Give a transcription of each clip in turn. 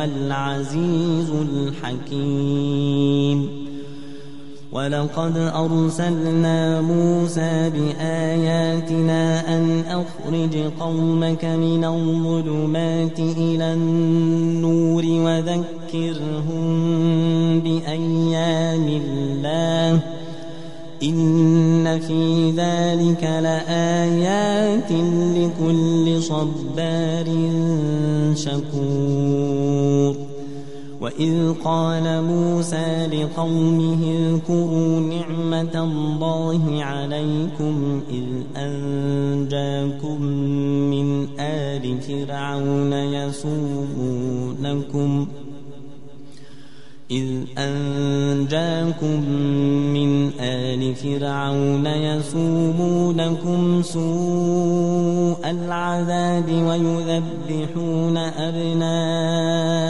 العزيز الحكيم. ولقد أرسلنا موسى بآياتنا أن أخرج قومك من الظلمات إلى النور وذكرهم بأيام الله. إن في ذلك لآيات لكل صبار شكور. وإذ قال موسى لقومه اذكروا نعمة الله عليكم إذ أنجاكم من آل فرعون يسومونكم إذ أنجاكم من آل فرعون يسومونكم سوء العذاب ويذبحون أبناءكم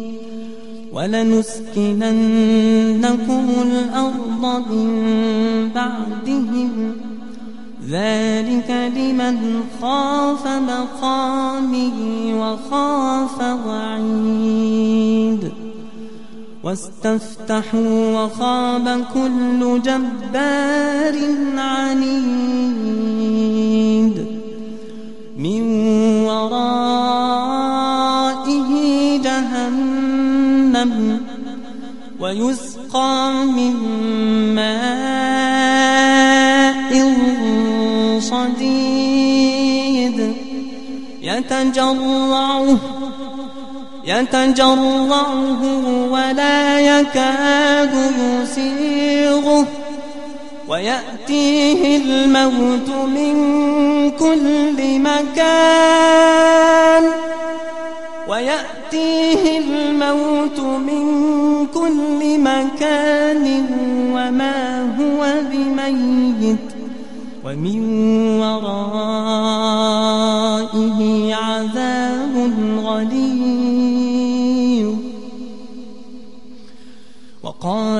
ولنسكننكم الأرض من بعدهم. ذلك لمن خاف مقامي وخاف وعيد. واستفتحوا وخاب كل جبار عنيد. من ورائه جهنم ويسقى من ماء صديد. يتجرعه يتجرعه ولا يكاد يسيغه. ويأتيه الموت من كل مكان. ويأتيه الموت من كل مكان وما هو بميت ومن ورائه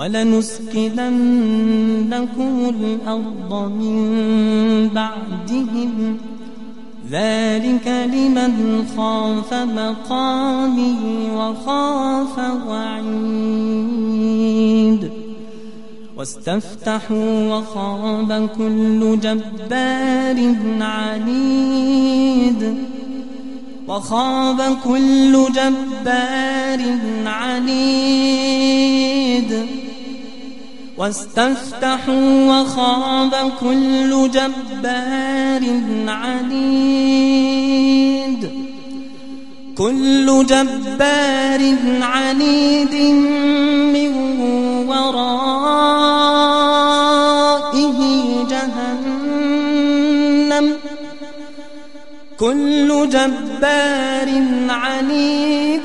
ولنسكننكم الأرض من بعدهم. ذلك لمن خاف مقامي وخاف وعيد. واستفتحوا وخاب كل جبار عنيد. وخاب كل جبار عنيد. واستفتحوا وخاب كل جبار عنيد. كل جبار عنيد من ورائه جهنم. كل جبار عنيد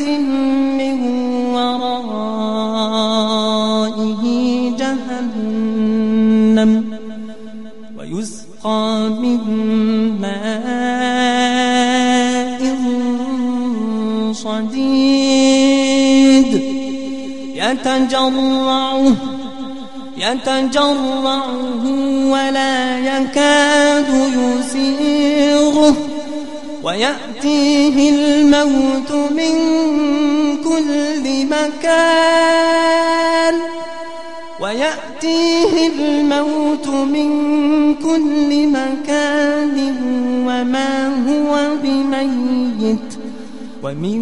يتجرعه يتجرعه ولا يكاد يسيغه. ويأتيه الموت من كل مكان. ويأتيه الموت من كل مكان. وما هو بميت ومن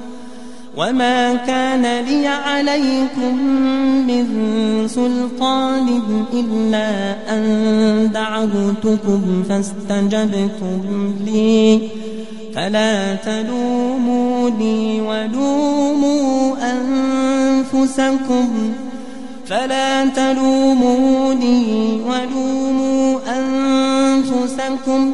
وما كان لي عليكم من سلطان إلا أن دعوتكم فاستجبتم لي فلا تلوموني ولوموا أنفسكم فلا تلوموني ولوموا أنفسكم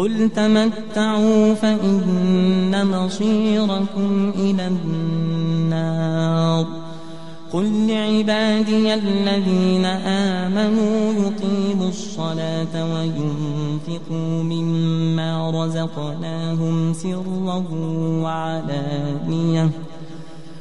قل تمتعوا فإن مصيركم إلى النار قل لعبادي الذين آمنوا يقيموا الصلاة وينفقوا مما رزقناهم سرا وعلانيةً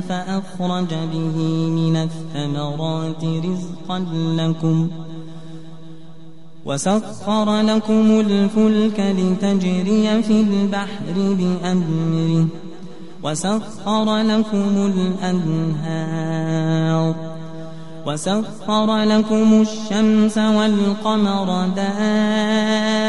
فأخرج به من الثمرات رزقا لكم وسخر لكم الفلك لتجري في البحر بأمره وسخر لكم الأنهار وسخر لكم الشمس والقمر دائبين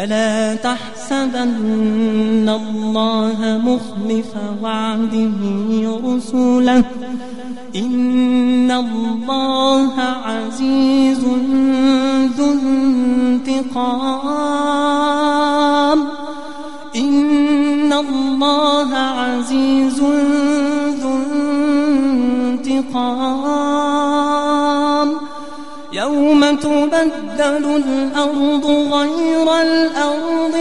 فلا تحسبن الله مخلف وعده رسله إن الله عزيز ذو انتقام. إن الله عزيز ذو انتقام. تبدل الأرض غير الأرض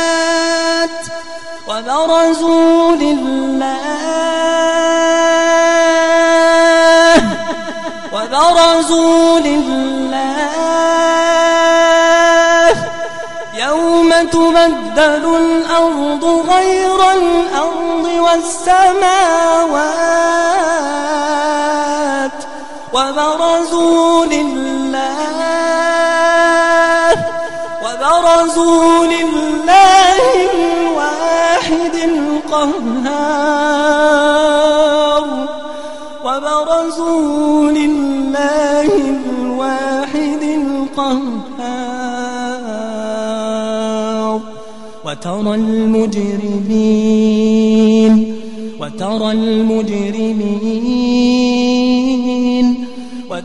والسماوات وبرزوا لله وبرزوا لله يوم تبدل الأرض غير الأرض والسماوات وبرزوا لله وبرزوا لله الواحد القهار. وبرزوا لله الواحد القهار. وترى المجرمين وترى المجرمين